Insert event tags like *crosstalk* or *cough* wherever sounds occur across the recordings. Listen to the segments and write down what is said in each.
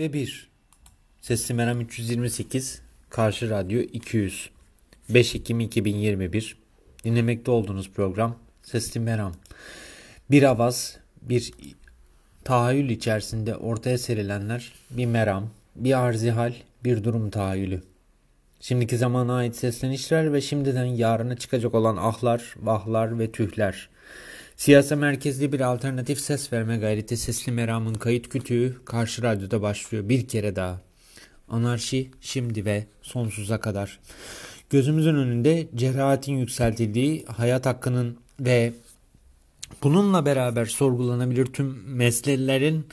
ve 1. Sesli Meram 328, Karşı Radyo 200. 5 Ekim 2021. Dinlemekte olduğunuz program Sesli Meram. Bir avaz, bir tahayyül içerisinde ortaya serilenler, bir meram, bir arzihal, bir durum tahayyülü. Şimdiki zamana ait seslenişler ve şimdiden yarına çıkacak olan ahlar, vahlar ve tühler. Siyasa merkezli bir alternatif ses verme gayreti Sesli Meram'ın kayıt kütüğü karşı radyoda başlıyor bir kere daha. Anarşi şimdi ve sonsuza kadar. Gözümüzün önünde cerahatin yükseltildiği, hayat hakkının ve bununla beraber sorgulanabilir tüm meselelerin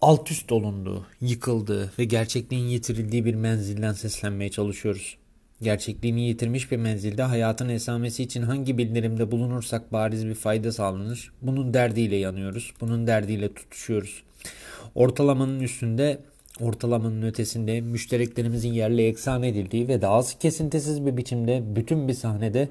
alt üst olunduğu, yıkıldığı ve gerçekliğin yitirildiği bir menzilden seslenmeye çalışıyoruz. Gerçekliğini yitirmiş bir menzilde hayatın esamesi için hangi bildirimde bulunursak bariz bir fayda sağlanır. Bunun derdiyle yanıyoruz. Bunun derdiyle tutuşuyoruz. Ortalamanın üstünde, ortalamanın ötesinde müştereklerimizin yerle eksan edildiği ve daha kesintisiz bir biçimde bütün bir sahnede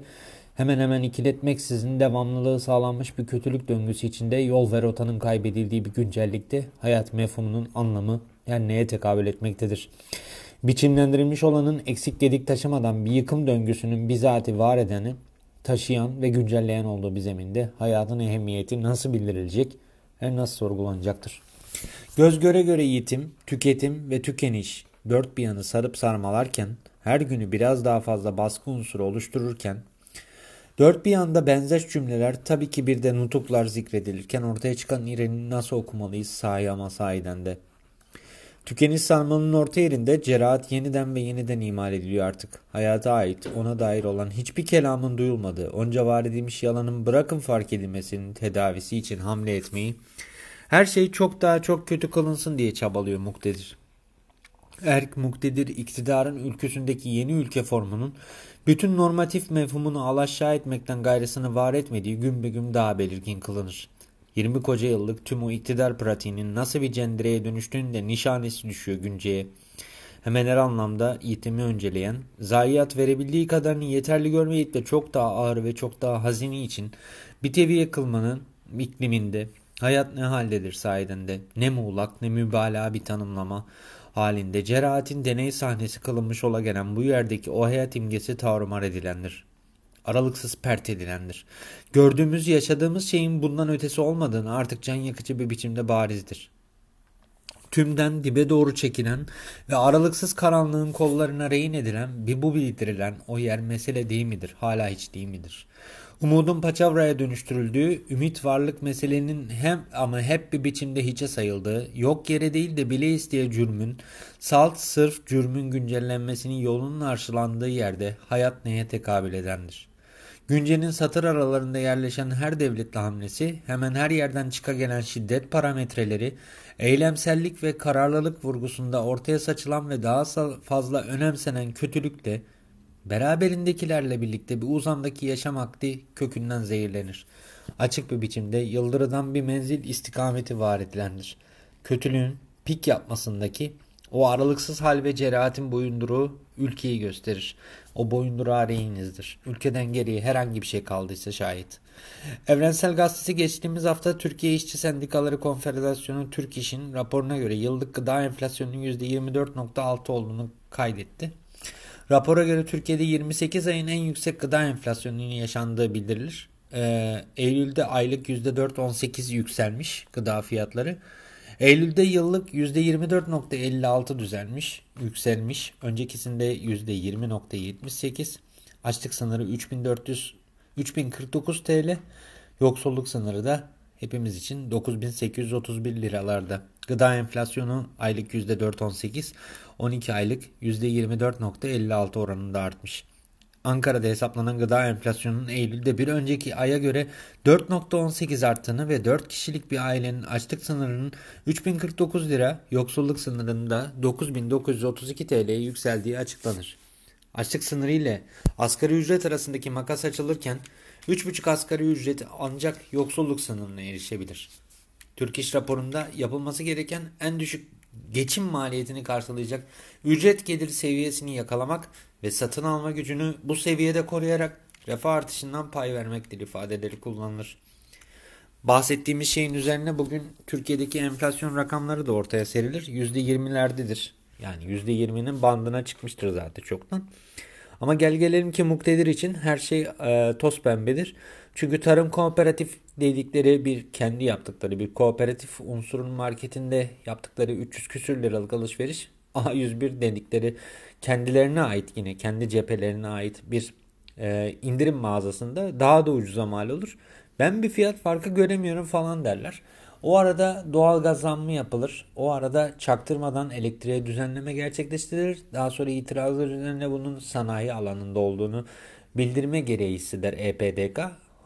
hemen hemen ikiletmeksizin devamlılığı sağlanmış bir kötülük döngüsü içinde yol ve rotanın kaybedildiği bir güncellikte hayat mefhumunun anlamı yani neye tekabül etmektedir? Biçimlendirilmiş olanın eksik gedik taşımadan bir yıkım döngüsünün bizatihi var edeni, taşıyan ve güncelleyen olduğu bir zeminde hayatın ehemmiyeti nasıl bildirilecek ve nasıl sorgulanacaktır? Göz göre göre yitim, tüketim ve tükeniş dört bir yanı sarıp sarmalarken, her günü biraz daha fazla baskı unsuru oluştururken, dört bir yanda benzer cümleler tabii ki bir de nutuklar zikredilirken ortaya çıkan irenin nasıl okumalıyız sahi ama sahiden de. Tükeniş sarmalının orta yerinde cerahat yeniden ve yeniden imal ediliyor artık. Hayata ait, ona dair olan hiçbir kelamın duyulmadığı, onca var edilmiş yalanın bırakın fark edilmesinin tedavisi için hamle etmeyi, her şey çok daha çok kötü kılınsın diye çabalıyor muktedir. Erk muktedir iktidarın ülküsündeki yeni ülke formunun bütün normatif mefhumunu alaşağı etmekten gayrısını var etmediği gün be gün daha belirgin kılınır. 20 koca yıllık tüm o iktidar pratiğinin nasıl bir cendireye dönüştüğünde nişanesi düşüyor günceye. Hemen her anlamda yitimi önceleyen, zayiat verebildiği kadarını yeterli görmeyip de çok daha ağır ve çok daha hazini için bir teviye kılmanın ikliminde hayat ne haldedir sahiden de ne muğlak ne mübalağa bir tanımlama halinde cerahatin deney sahnesi kılınmış ola gelen bu yerdeki o hayat imgesi tarumar edilendir aralıksız pert edilendir. Gördüğümüz, yaşadığımız şeyin bundan ötesi olmadığını artık can yakıcı bir biçimde barizdir. Tümden dibe doğru çekilen ve aralıksız karanlığın kollarına rehin edilen bir bu bildirilen o yer mesele değil midir? Hala hiç değil midir? Umudun paçavraya dönüştürüldüğü, ümit varlık meselenin hem ama hep bir biçimde hiçe sayıldığı, yok yere değil de bile isteye cürmün, salt sırf cürmün güncellenmesinin yolunun arşılandığı yerde hayat neye tekabül edendir? Güncenin satır aralarında yerleşen her devletli hamlesi, hemen her yerden çıka gelen şiddet parametreleri, eylemsellik ve kararlılık vurgusunda ortaya saçılan ve daha fazla önemsenen kötülükle, beraberindekilerle birlikte bir uzamdaki yaşam akdi kökünden zehirlenir. Açık bir biçimde yıldırıdan bir menzil istikameti var edilendir. Kötülüğün pik yapmasındaki o aralıksız hal ve cerahatin boyunduruğu ülkeyi gösterir. O boyunduruğa rehinizdir. Ülkeden geriye herhangi bir şey kaldıysa şayet. Evrensel Gazetesi geçtiğimiz hafta Türkiye İşçi Sendikaları Konfederasyonu Türk İş'in raporuna göre yıllık gıda enflasyonunun %24.6 olduğunu kaydetti. Rapora göre Türkiye'de 28 ayın en yüksek gıda enflasyonunun yaşandığı bildirilir. Ee, Eylül'de aylık %4.18 yükselmiş gıda fiyatları. Eylül'de yıllık %24.56 düzelmiş, yükselmiş. Öncekisinde %20.78. Açlık sınırı 3400 3049 TL. Yoksulluk sınırı da hepimiz için 9831 liralarda. Gıda enflasyonu aylık %4.18, 12 aylık %24.56 oranında artmış. Ankara'da hesaplanan gıda enflasyonunun Eylül'de bir önceki aya göre 4.18 arttığını ve 4 kişilik bir ailenin açlık sınırının 3049 lira, yoksulluk sınırında 9932 TL'ye yükseldiği açıklanır. Açlık sınırı ile asgari ücret arasındaki makas açılırken 3,5 asgari ücret ancak yoksulluk sınırına erişebilir. Türk İş raporunda yapılması gereken en düşük geçim maliyetini karşılayacak ücret gelir seviyesini yakalamak ve satın alma gücünü bu seviyede koruyarak refah artışından pay vermektir ifadeleri kullanılır. Bahsettiğimiz şeyin üzerine bugün Türkiye'deki enflasyon rakamları da ortaya serilir. %20'lerdedir. Yani %20'nin bandına çıkmıştır zaten çoktan. Ama gel gelelim ki muktedir için her şey e, toz pembedir. Çünkü tarım kooperatif dedikleri bir kendi yaptıkları bir kooperatif unsurun marketinde yaptıkları 300 küsür liralık alışveriş *laughs* A101 dedikleri kendilerine ait yine kendi cephelerine ait bir e, indirim mağazasında daha da ucuza mal olur. Ben bir fiyat farkı göremiyorum falan derler. O arada doğal gaz zammı yapılır. O arada çaktırmadan elektriğe düzenleme gerçekleştirilir. Daha sonra itirazlar üzerine bunun sanayi alanında olduğunu bildirme gereği hisseder EPDK.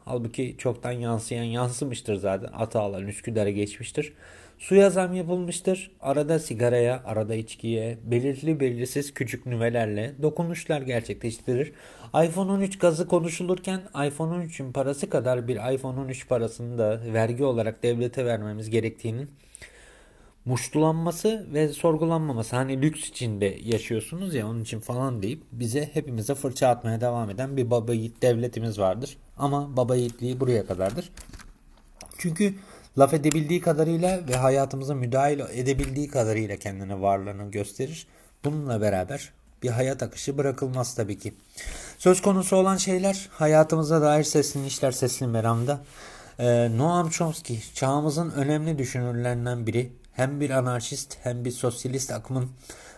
Halbuki çoktan yansıyan yansımıştır zaten. Atalan Üsküdar'a geçmiştir. Suya zam yapılmıştır. Arada sigaraya, arada içkiye, belirli belirsiz küçük nüvelerle dokunuşlar gerçekleştirir. iPhone 13 gazı konuşulurken iPhone 13'ün parası kadar bir iPhone 13 parasını da vergi olarak devlete vermemiz gerektiğinin muştulanması ve sorgulanmaması. Hani lüks içinde yaşıyorsunuz ya onun için falan deyip bize hepimize fırça atmaya devam eden bir baba yiğit devletimiz vardır. Ama baba yiğitliği buraya kadardır. Çünkü laf edebildiği kadarıyla ve hayatımıza müdahil edebildiği kadarıyla kendine varlığını gösterir. Bununla beraber bir hayat akışı bırakılmaz tabii ki. Söz konusu olan şeyler hayatımıza dair sesli işler sesli meramda. Ee, Noam Chomsky çağımızın önemli düşünürlerinden biri. Hem bir anarşist hem bir sosyalist akımın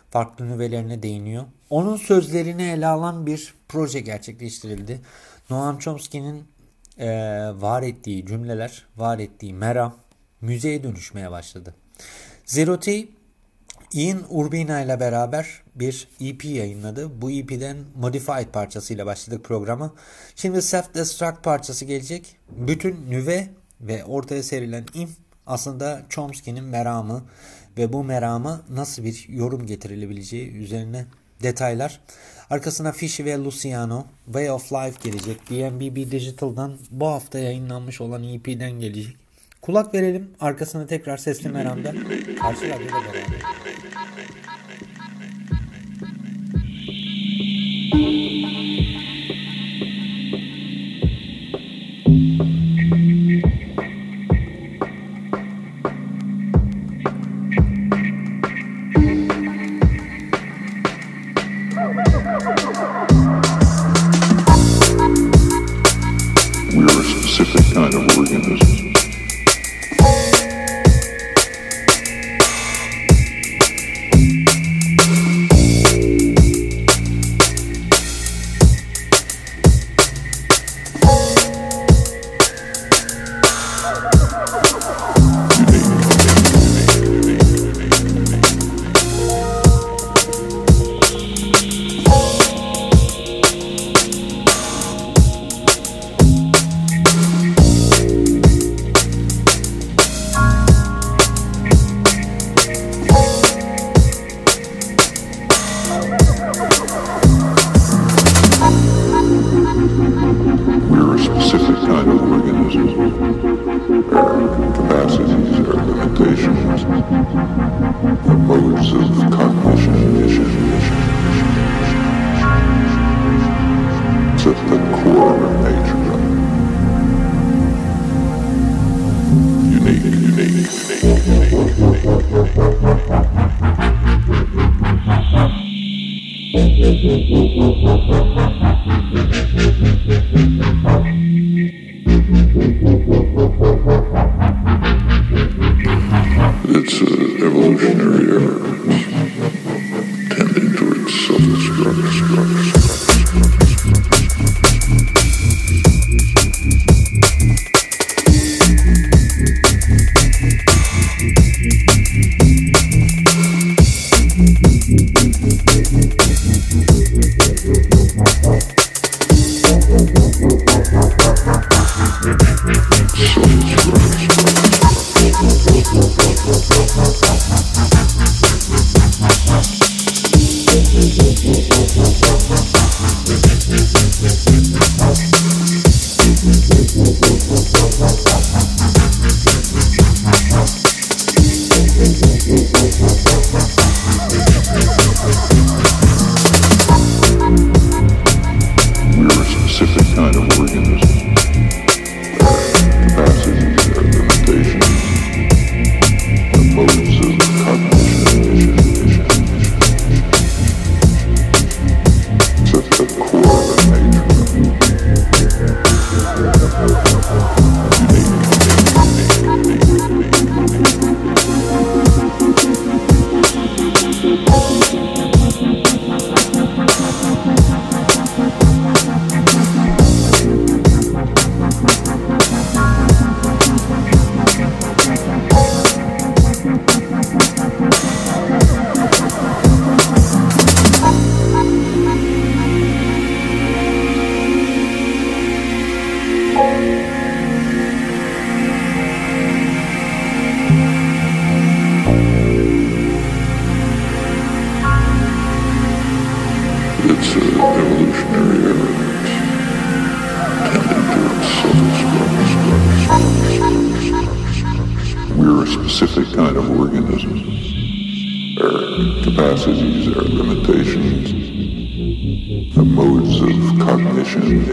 farklı nüvelerine değiniyor. Onun sözlerini ele alan bir proje gerçekleştirildi. Noam Chomsky'nin e, var ettiği cümleler, var ettiği meram müzeye dönüşmeye başladı. Zero T, Ian Urbina ile beraber bir EP yayınladı. Bu EP'den Modified parçasıyla başladık programa. Şimdi Self Destruct parçası gelecek. Bütün nüve ve ortaya serilen im aslında Chomsky'nin meramı ve bu merama nasıl bir yorum getirilebileceği üzerine detaylar. Arkasına Fishy ve Luciano Way of Life gelecek. DMBB Digital'dan bu hafta yayınlanmış olan EP'den gelecek. Kulak verelim. Arkasına tekrar sesli meramda. Karşı radyoda. It's capacities, our limitations, the modes of cognition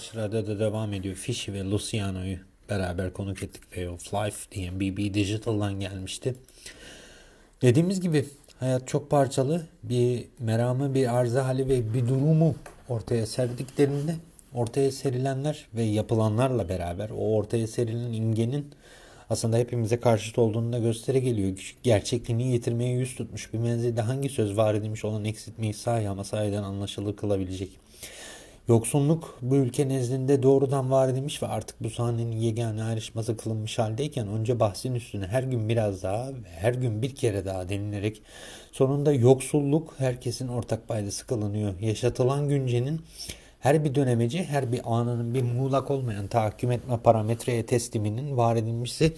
Karşı Radyo'da devam ediyor. Fishy ve Luciano'yu beraber konuk ettik. Way of Life DMBB Digital'dan gelmişti. Dediğimiz gibi hayat çok parçalı. Bir meramı, bir arıza hali ve bir durumu ortaya serdiklerinde ortaya serilenler ve yapılanlarla beraber o ortaya serilen imgenin aslında hepimize karşıt olduğunu da göstere geliyor. Gerçekliğini yitirmeye yüz tutmuş bir menzilde hangi söz var edilmiş olan eksiltmeyi sahi ama sahiden anlaşılır kılabilecek. Yoksunluk bu ülke nezdinde doğrudan var edilmiş ve artık bu sahnenin yegane ayrışması kılınmış haldeyken önce bahsin üstüne her gün biraz daha ve her gün bir kere daha denilerek sonunda yoksulluk herkesin ortak paydası kılınıyor. Yaşatılan güncenin her bir dönemeci, her bir anının bir muğlak olmayan tahakküm etme parametreye tesliminin var edilmişse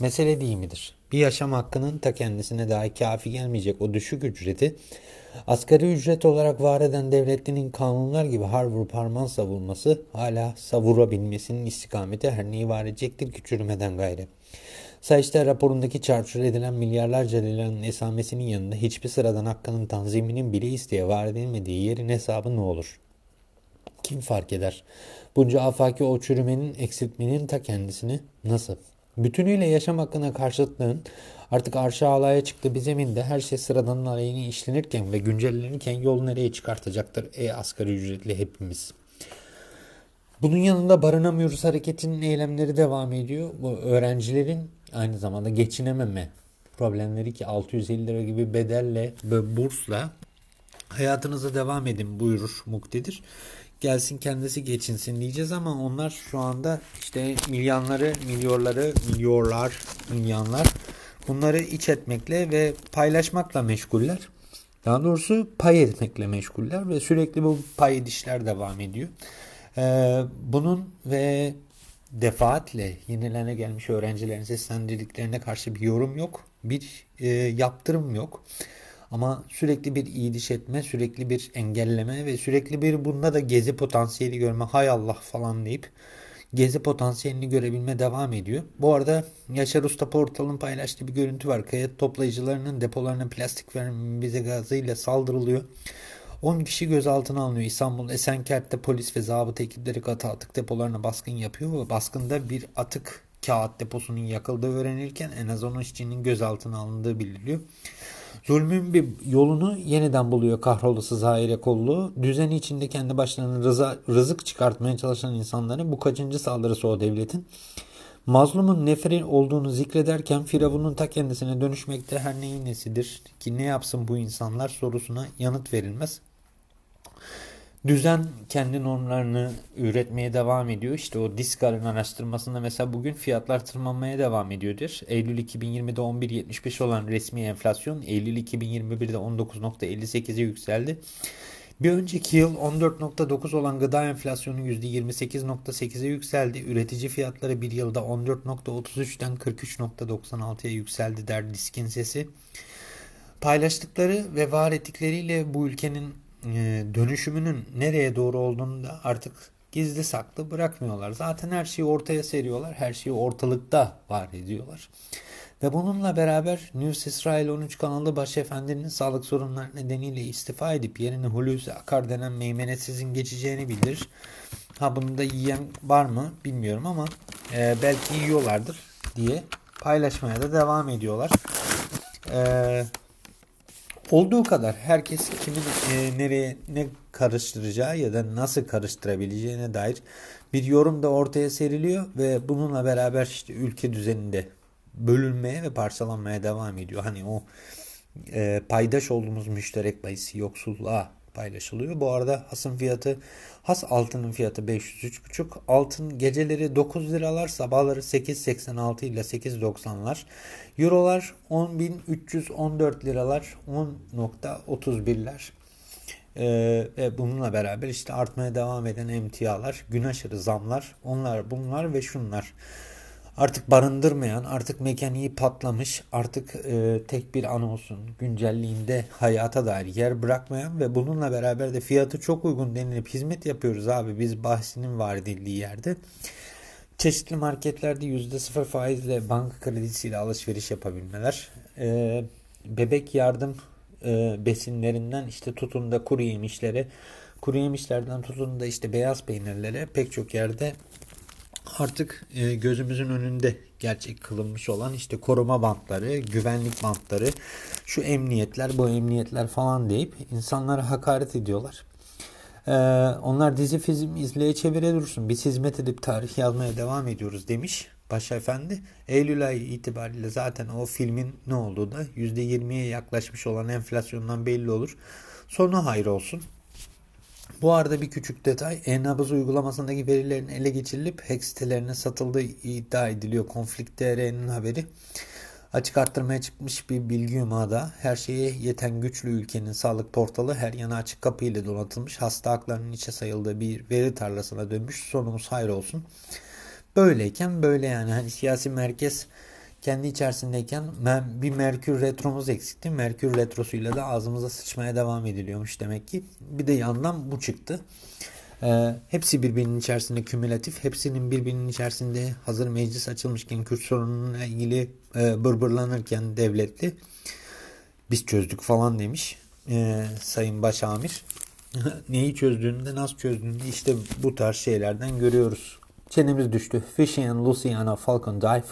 mesele değil midir? Bir yaşam hakkının ta kendisine dahi kafi gelmeyecek o düşük ücreti asgari ücret olarak var eden devletinin kanunlar gibi har vurup harman savulması hala savurabilmesinin istikameti her neyi var edecektir ki çürümeden gayrı. Sayıştay raporundaki çarçur edilen milyarlarca liranın esamesinin yanında hiçbir sıradan hakkının tanziminin bile isteye var edilmediği yerin hesabı ne olur? Kim fark eder? Bunca afaki o çürümenin, eksiltmenin ta kendisini nasıl? Bütünüyle yaşam hakkına karşıtlığın artık arşa alaya çıktı bir zeminde her şey sıradanın aleyhine işlenirken ve güncellenirken yol nereye çıkartacaktır ey asgari ücretli hepimiz. Bunun yanında barınamıyoruz hareketinin eylemleri devam ediyor. Bu öğrencilerin aynı zamanda geçinememe problemleri ki 650 lira gibi bedelle ve bursla hayatınıza devam edin buyurur muktedir gelsin kendisi geçinsin diyeceğiz ama onlar şu anda işte milyonları, milyonları, milyonlar, milyonlar bunları iç etmekle ve paylaşmakla meşguller. Daha doğrusu pay etmekle meşguller ve sürekli bu pay edişler devam ediyor. Ee, bunun ve defaatle yenilene gelmiş öğrencilerin seslendirdiklerine karşı bir yorum yok. Bir e, yaptırım yok. Ama sürekli bir iyiliş etme, sürekli bir engelleme ve sürekli bir bunda da gezi potansiyeli görme, hay Allah falan deyip gezi potansiyelini görebilme devam ediyor. Bu arada Yaşar Usta Portal'ın paylaştığı bir görüntü var. Kayıt toplayıcılarının depolarına plastik bize gazıyla saldırılıyor. 10 kişi gözaltına alınıyor. İstanbul Esenkert'te polis ve zabıta ekipleri katı atık depolarına baskın yapıyor ve baskında bir atık kağıt deposunun yakıldığı öğrenilirken en az 10 işçinin gözaltına alındığı bildiriliyor. Zulmün bir yolunu yeniden buluyor kahrolası Zahire Kollu. Düzeni içinde kendi başlarına rıza, rızık çıkartmaya çalışan insanların bu kaçıncı saldırısı o devletin. Mazlumun neferi olduğunu zikrederken Firavun'un ta kendisine dönüşmekte her neyin nesidir ki ne yapsın bu insanlar sorusuna yanıt verilmez. Düzen kendi normlarını üretmeye devam ediyor. İşte o Discar'ın araştırmasında mesela bugün fiyatlar tırmanmaya devam ediyordur. Eylül 2020'de 11.75 olan resmi enflasyon Eylül 2021'de 19.58'e yükseldi. Bir önceki yıl 14.9 olan gıda enflasyonu %28.8'e yükseldi. Üretici fiyatları bir yılda 14.33'ten 43.96'ya yükseldi der diskin sesi. Paylaştıkları ve var ettikleriyle bu ülkenin dönüşümünün nereye doğru olduğunu da artık gizli saklı bırakmıyorlar. Zaten her şeyi ortaya seriyorlar. Her şeyi ortalıkta var ediyorlar. Ve bununla beraber News İsrail 13 kanalı başefendinin sağlık sorunları nedeniyle istifa edip yerine Hulusi Akar denen meymenetsizin geçeceğini bildirir. Ha bunu da yiyen var mı bilmiyorum ama e, belki yiyorlardır diye paylaşmaya da devam ediyorlar. E, Olduğu kadar herkes kimin e, nereye ne karıştıracağı ya da nasıl karıştırabileceğine dair bir yorum da ortaya seriliyor ve bununla beraber işte ülke düzeninde bölünmeye ve parçalanmaya devam ediyor. Hani o e, paydaş olduğumuz müşterek bahisi yoksulluğa paylaşılıyor. Bu arada hasın fiyatı has altının fiyatı 503,5. Altın geceleri 9 liralar sabahları 8.86 ile 8.90'lar. Eurolar 10.314 liralar 10.31'ler. Ee, ve bununla beraber işte artmaya devam eden emtialar, gün aşırı zamlar, onlar bunlar ve şunlar artık barındırmayan, artık mekaniği patlamış, artık e, tek bir an olsun güncelliğinde hayata dair yer bırakmayan ve bununla beraber de fiyatı çok uygun denilip hizmet yapıyoruz abi biz bahsinin var edildiği yerde. Çeşitli marketlerde %0 faizle banka kredisiyle alışveriş yapabilmeler, e, bebek yardım e, besinlerinden işte tutun da kuru yemişlere kuru yemişlerden tutun da işte beyaz peynirlere pek çok yerde artık e, gözümüzün önünde gerçek kılınmış olan işte koruma bantları, güvenlik bantları, şu emniyetler, bu emniyetler falan deyip insanlara hakaret ediyorlar. Ee, onlar dizi film izleye çevire dursun. Biz hizmet edip tarih yazmaya devam ediyoruz demiş Paşa Efendi. Eylül ayı itibariyle zaten o filmin ne olduğu da %20'ye yaklaşmış olan enflasyondan belli olur. Sonu hayır olsun. Bu arada bir küçük detay. E-nabız uygulamasındaki verilerin ele geçirilip hack sitelerine satıldığı iddia ediliyor. Konflikt.tr'nin haberi. Açık arttırmaya çıkmış bir bilgi yumağda her şeye yeten güçlü ülkenin sağlık portalı her yana açık kapı ile donatılmış hasta haklarının içe sayıldığı bir veri tarlasına dönmüş sonumuz hayır olsun. Böyleyken böyle yani hani siyasi merkez kendi içerisindeyken bir Merkür retromuz eksikti. Merkür retrosuyla da ağzımıza sıçmaya devam ediliyormuş demek ki. Bir de yandan bu çıktı. Ee, hepsi birbirinin içerisinde kümülatif. Hepsinin birbirinin içerisinde hazır meclis açılmışken Kürt sorununa ilgili e, bırbırlanırken devletli biz çözdük falan demiş e, Sayın Başamir. *laughs* Neyi çözdüğünde nasıl çözdüğünde işte bu tarz şeylerden görüyoruz. Çenemiz düştü. Fishy and Luciana Falcon Dive.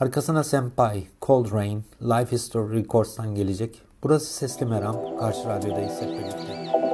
Arkasına Senpai, Cold Rain, Life History Records'tan gelecek. Burası Sesli Meram. Karşı Radyo'dayız hep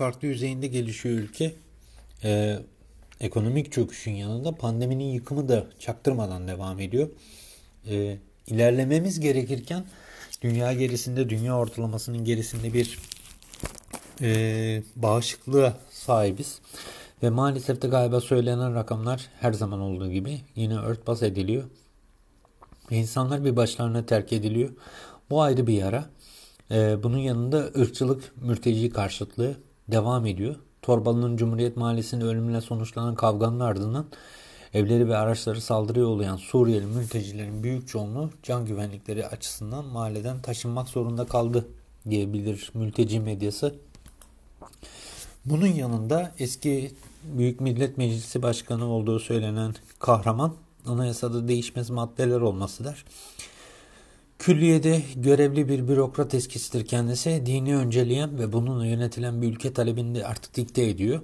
farklı yüzeyinde gelişiyor ülke. Ee, ekonomik çöküşün yanında pandeminin yıkımı da çaktırmadan devam ediyor. Ee, ilerlememiz gerekirken dünya gerisinde, dünya ortalamasının gerisinde bir e, bağışıklığa sahibiz. Ve maalesef de galiba söylenen rakamlar her zaman olduğu gibi yine örtbas ediliyor. Ve insanlar bir başlarına terk ediliyor. Bu ayrı bir yara. Ee, bunun yanında ırkçılık, mülteci karşıtlığı devam ediyor. Torbalı'nın Cumhuriyet Mahallesi'nde ölümle sonuçlanan kavganın ardından evleri ve araçları saldırıya uğrayan Suriyeli mültecilerin büyük çoğunluğu can güvenlikleri açısından mahalleden taşınmak zorunda kaldı diyebilir mülteci medyası. Bunun yanında eski Büyük Millet Meclisi Başkanı olduğu söylenen kahraman anayasada değişmez maddeler olmasıdır. Külliyede görevli bir bürokrat eskisidir kendisi. Dini önceleyen ve bununla yönetilen bir ülke talebini de artık dikte ediyor.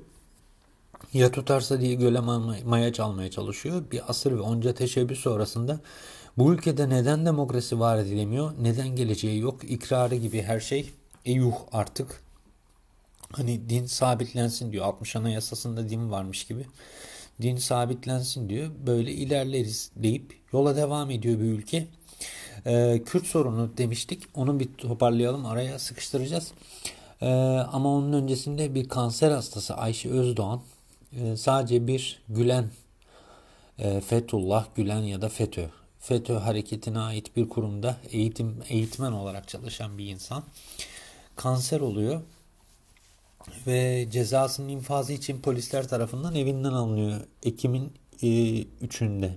Ya tutarsa diye göle maya çalmaya çalışıyor. Bir asır ve onca teşebbüs sonrasında bu ülkede neden demokrasi var edilemiyor, neden geleceği yok, ikrarı gibi her şey eyuh artık. Hani din sabitlensin diyor. 60 Anayasası'nda din varmış gibi. Din sabitlensin diyor. Böyle ilerleriz deyip yola devam ediyor bir ülke. Ee, Kürt sorunu demiştik. Onu bir toparlayalım. Araya sıkıştıracağız. Ee, ama onun öncesinde bir kanser hastası Ayşe Özdoğan e, sadece bir Gülen e, Fethullah Gülen ya da FETÖ FETÖ hareketine ait bir kurumda eğitim eğitmen olarak çalışan bir insan kanser oluyor ve cezasının infazı için polisler tarafından evinden alınıyor Ekim'in e, 3'ünde.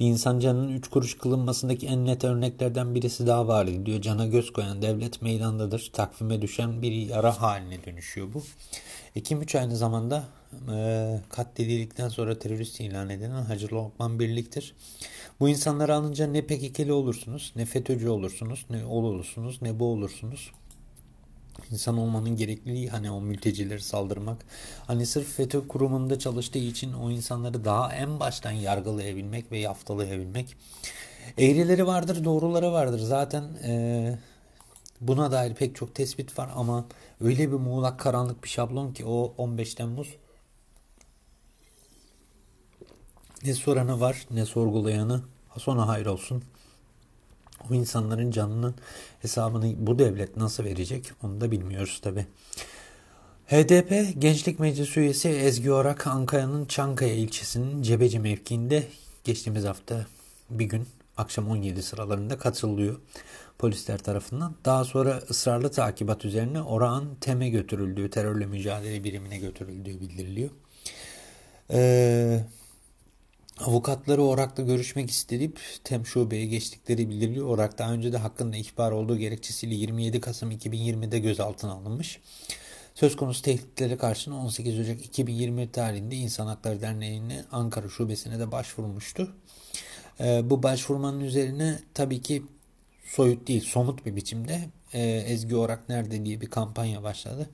Bir insan canının 3 kuruş kılınmasındaki en net örneklerden birisi daha var diyor. Cana göz koyan devlet meydandadır. Takvime düşen bir yara haline dönüşüyor bu. Ekim 3 aynı zamanda e, katledildikten sonra terörist ilan edilen Hacı Lokman Birlik'tir. Bu insanları alınca ne PKK'li olursunuz, ne FETÖ'cü olursunuz, ne ol olursunuz, ne bu olursunuz. İnsan olmanın gerekliliği hani o mültecileri saldırmak. Hani sırf FETÖ kurumunda çalıştığı için o insanları daha en baştan yargılayabilmek ve yaftalayabilmek. Eğrileri vardır, doğruları vardır. Zaten e, buna dair pek çok tespit var ama öyle bir muğlak karanlık bir şablon ki o 15 Temmuz ne soranı var ne sorgulayanı sona hayır olsun. O insanların canının hesabını bu devlet nasıl verecek onu da bilmiyoruz tabi. HDP Gençlik Meclisi üyesi Ezgi Orak Ankara'nın Çankaya ilçesinin Cebeci mevkiinde geçtiğimiz hafta bir gün akşam 17 sıralarında katılıyor polisler tarafından. Daha sonra ısrarlı takibat üzerine Orak'ın TEM'e götürüldüğü, terörle mücadele birimine götürüldüğü bildiriliyor. Eee Avukatları Orak'la görüşmek isteyip TEM şubeye geçtikleri bildiriliyor. Orak daha önce de hakkında ihbar olduğu gerekçesiyle 27 Kasım 2020'de gözaltına alınmış. Söz konusu tehditlere karşın 18 Ocak 2020 tarihinde İnsan Hakları Derneği'nin Ankara şubesine de başvurmuştu. Ee, bu başvurmanın üzerine tabii ki soyut değil somut bir biçimde e, Ezgi Orak nerede diye bir kampanya başladı.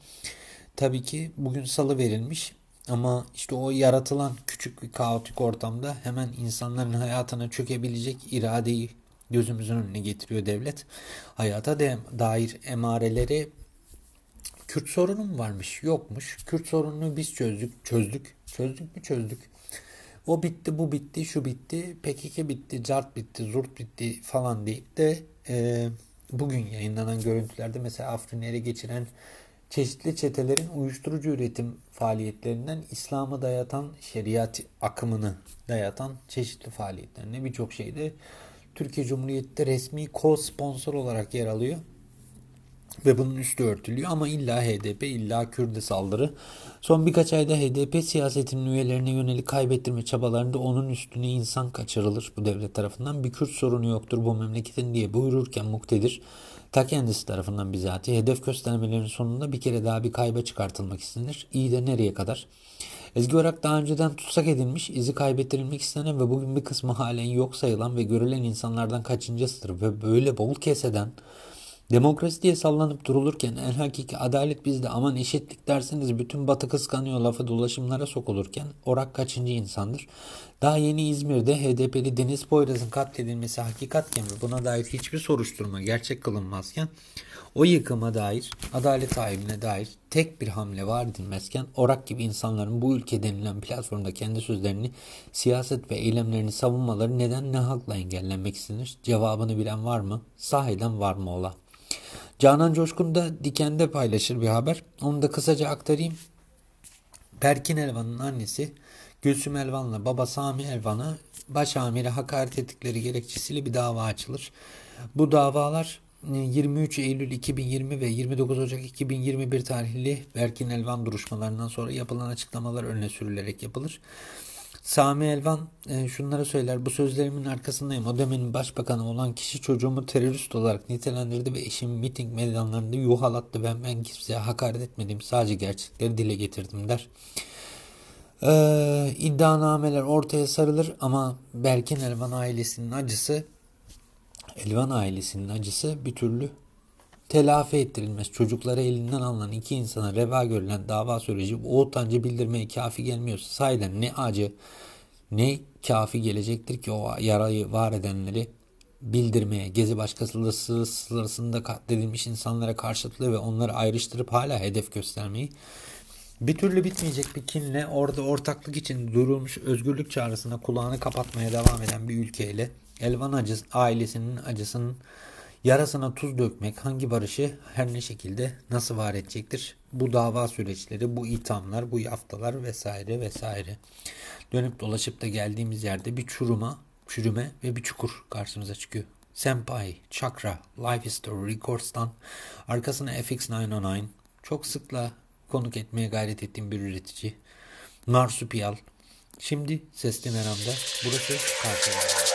Tabii ki bugün salı verilmiş ama işte o yaratılan küçük bir kaotik ortamda hemen insanların hayatına çökebilecek iradeyi gözümüzün önüne getiriyor devlet. Hayata dair emareleri Kürt sorunu mu varmış? Yokmuş. Kürt sorununu biz çözdük. Çözdük. Çözdük mü? Çözdük. O bitti, bu bitti, şu bitti, PKK bitti, CART bitti, ZURT bitti falan deyip de e, bugün yayınlanan görüntülerde mesela Afrin'i geçiren çeşitli çetelerin uyuşturucu üretim faaliyetlerinden İslam'ı dayatan, şeriat akımını dayatan çeşitli faaliyetlerine birçok şeyde Türkiye Cumhuriyeti'de resmi ko-sponsor olarak yer alıyor. Ve bunun üstü örtülüyor ama illa HDP, illa Kürt'e saldırı. Son birkaç ayda HDP siyasetinin üyelerine yönelik kaybettirme çabalarında onun üstüne insan kaçırılır bu devlet tarafından. Bir Kürt sorunu yoktur bu memleketin diye buyururken muktedir ta kendisi tarafından bizatihi hedef göstermelerin sonunda bir kere daha bir kayba çıkartılmak istenir. İyi de nereye kadar? Ezgi Orak daha önceden tutsak edilmiş, izi kaybettirilmek istenen ve bugün bir kısmı halen yok sayılan ve görülen insanlardan kaçıncısıdır ve böyle bol keseden Demokrasi diye sallanıp durulurken en hakiki adalet bizde aman eşitlik derseniz bütün batı kıskanıyor lafı dolaşımlara sokulurken Orak kaçıncı insandır? Daha yeni İzmir'de HDP'li Deniz Poyraz'ın katledilmesi hakikatken ve buna dair hiçbir soruşturma gerçek kılınmazken o yıkıma dair, adalet sahibine dair tek bir hamle var edilmezken Orak gibi insanların bu ülke denilen platformda kendi sözlerini, siyaset ve eylemlerini savunmaları neden ne hakla engellenmek istenir? Cevabını bilen var mı? Sahiden var mı ola? Canan Coşkun da Diken'de paylaşır bir haber. Onu da kısaca aktarayım. Berkin Elvan'ın annesi Gülsüm Elvan'la baba Sami Elvan'a baş amiri hakaret ettikleri gerekçesiyle bir dava açılır. Bu davalar 23 Eylül 2020 ve 29 Ocak 2021 tarihli Berkin Elvan duruşmalarından sonra yapılan açıklamalar önüne sürülerek yapılır. Sami Elvan e, şunları söyler. Bu sözlerimin arkasındayım. O demenin başbakanı olan kişi çocuğumu terörist olarak nitelendirdi ve eşim miting meydanlarında yuhalattı. Ben, ben kimseye hakaret etmedim. Sadece gerçekleri dile getirdim der. Ee, iddianameler ortaya sarılır ama Berkin Elvan ailesinin acısı Elvan ailesinin acısı bir türlü telafi ettirilmez. Çocukları elinden alınan iki insana reva görülen dava süreci bu utancı bildirmeye kafi gelmiyorsa sahiden ne acı ne kafi gelecektir ki o yarayı var edenleri bildirmeye, Gezi başkası sırasında katledilmiş insanlara karşıtlığı ve onları ayrıştırıp hala hedef göstermeyi bir türlü bitmeyecek bir kinle orada ortaklık için durulmuş özgürlük çağrısına kulağını kapatmaya devam eden bir ülkeyle Elvan acı, ailesinin acısının yarasına tuz dökmek hangi barışı her ne şekilde nasıl var edecektir? Bu dava süreçleri, bu ithamlar, bu yaftalar vesaire vesaire. Dönüp dolaşıp da geldiğimiz yerde bir çuruma, çürüme ve bir çukur karşımıza çıkıyor. Senpai, Chakra, Life History Records'tan arkasına FX909 çok sıkla konuk etmeye gayret ettiğim bir üretici. Marsupial. Şimdi Sesli Meram'da. Burası karşılaşıyor.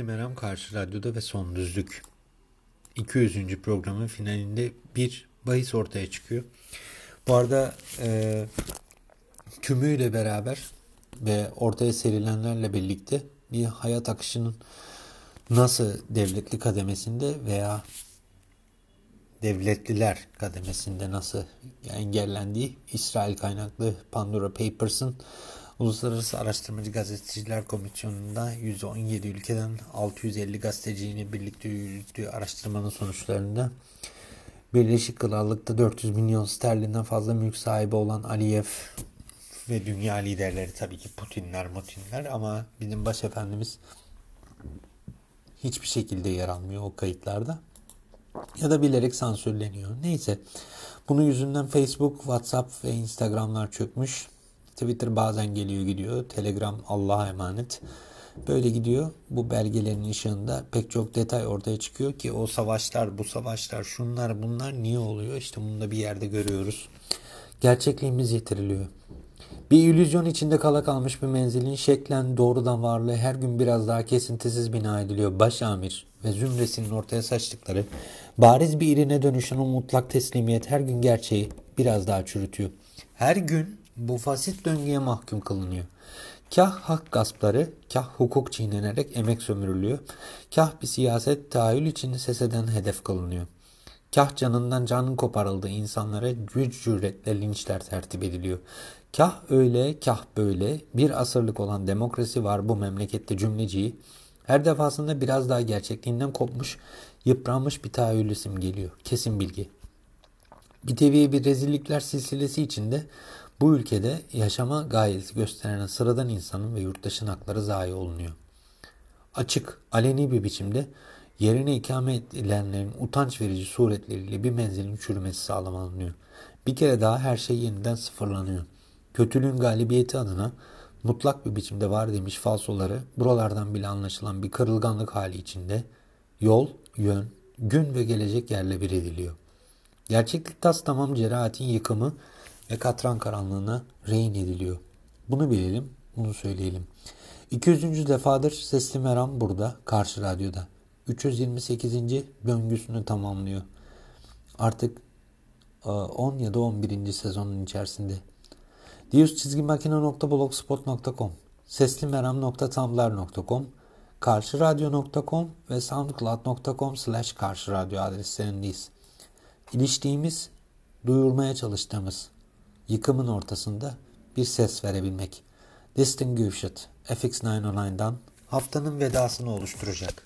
Sesli Meram Karşı Radyo'da ve Son Düzlük 200. programın finalinde bir bahis ortaya çıkıyor. Bu arada e, tümüyle beraber ve ortaya serilenlerle birlikte bir hayat akışının nasıl devletli kademesinde veya devletliler kademesinde nasıl engellendiği İsrail kaynaklı Pandora Papers'ın Uluslararası Araştırmacı Gazeteciler Komisyonu'nda 117 ülkeden 650 gazeteciyle birlikte yürüttüğü araştırmanın sonuçlarında Birleşik Krallık'ta 400 milyon sterlinden fazla mülk sahibi olan Aliyev ve dünya liderleri tabii ki Putinler, Mutinler ama bizim başefendimiz hiçbir şekilde yer almıyor o kayıtlarda. Ya da bilerek sansürleniyor. Neyse. Bunun yüzünden Facebook, WhatsApp ve Instagram'lar çökmüş. Twitter bazen geliyor gidiyor. Telegram Allah'a emanet. Böyle gidiyor. Bu belgelerin ışığında pek çok detay ortaya çıkıyor ki o savaşlar, bu savaşlar, şunlar bunlar niye oluyor? İşte bunu da bir yerde görüyoruz. Gerçekliğimiz yitiriliyor. Bir illüzyon içinde kala kalmış bir menzilin şeklen doğrudan varlığı her gün biraz daha kesintisiz bina ediliyor. Başamir ve zümresinin ortaya saçtıkları bariz bir irine dönüşen o mutlak teslimiyet her gün gerçeği biraz daha çürütüyor. Her gün bu fasit döngüye mahkum kılınıyor. Kah hak gaspları, kah hukuk çiğnenerek emek sömürülüyor. Kah bir siyaset tahayyül içinde seseden hedef kılınıyor. Kah canından canın koparıldığı insanlara güç cüretle linçler tertip ediliyor. Kah öyle, kah böyle bir asırlık olan demokrasi var bu memlekette cümleciyi. Her defasında biraz daha gerçekliğinden kopmuş, yıpranmış bir tahayyül geliyor. Kesin bilgi. Bir teviye bir rezillikler silsilesi içinde bu ülkede yaşama gayesi gösteren sıradan insanın ve yurttaşın hakları zayi olunuyor. Açık, aleni bir biçimde yerine ikame edilenlerin utanç verici suretleriyle bir menzilin çürümesi sağlanıyor. Bir kere daha her şey yeniden sıfırlanıyor. Kötülüğün galibiyeti adına mutlak bir biçimde var demiş falsoları buralardan bile anlaşılan bir kırılganlık hali içinde yol, yön, gün ve gelecek yerle bir ediliyor. Gerçeklik tas tamam cerahatin yıkımı ve katran karanlığına rehin ediliyor. Bunu bilelim, bunu söyleyelim. 200. defadır Sesli Meram burada, Karşı Radyo'da. 328. döngüsünü tamamlıyor. Artık 10 ya da 11. sezonun içerisinde. Dius çizgi makine.blogspot.com seslimeram.tumblr.com karşıradyo.com ve soundcloud.com slash karşıradyo adreslerindeyiz. İliştiğimiz, duyurmaya çalıştığımız yıkımın ortasında bir ses verebilmek. Distinguished FX909'dan haftanın vedasını oluşturacak.